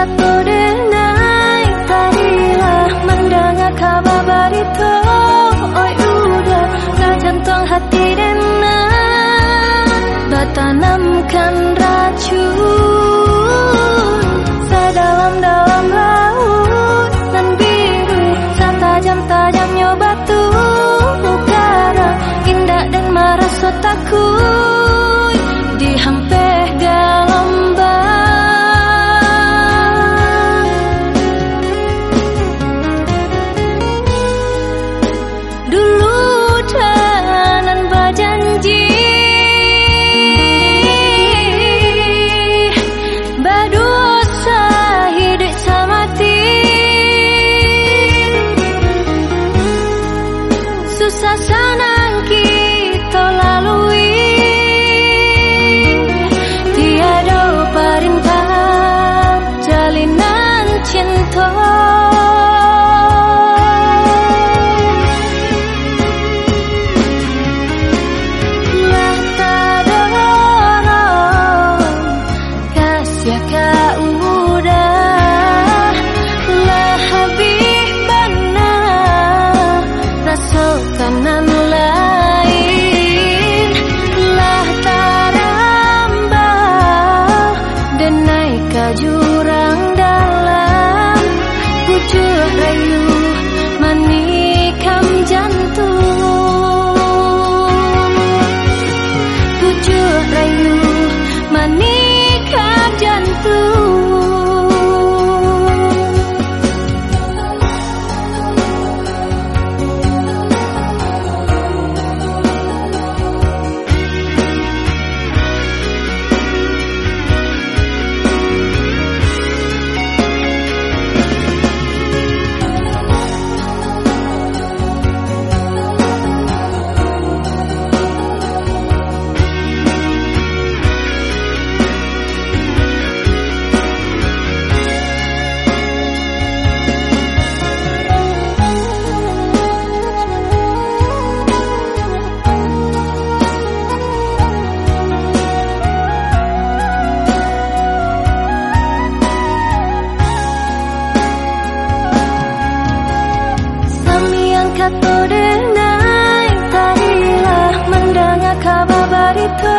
kata denai kata kabar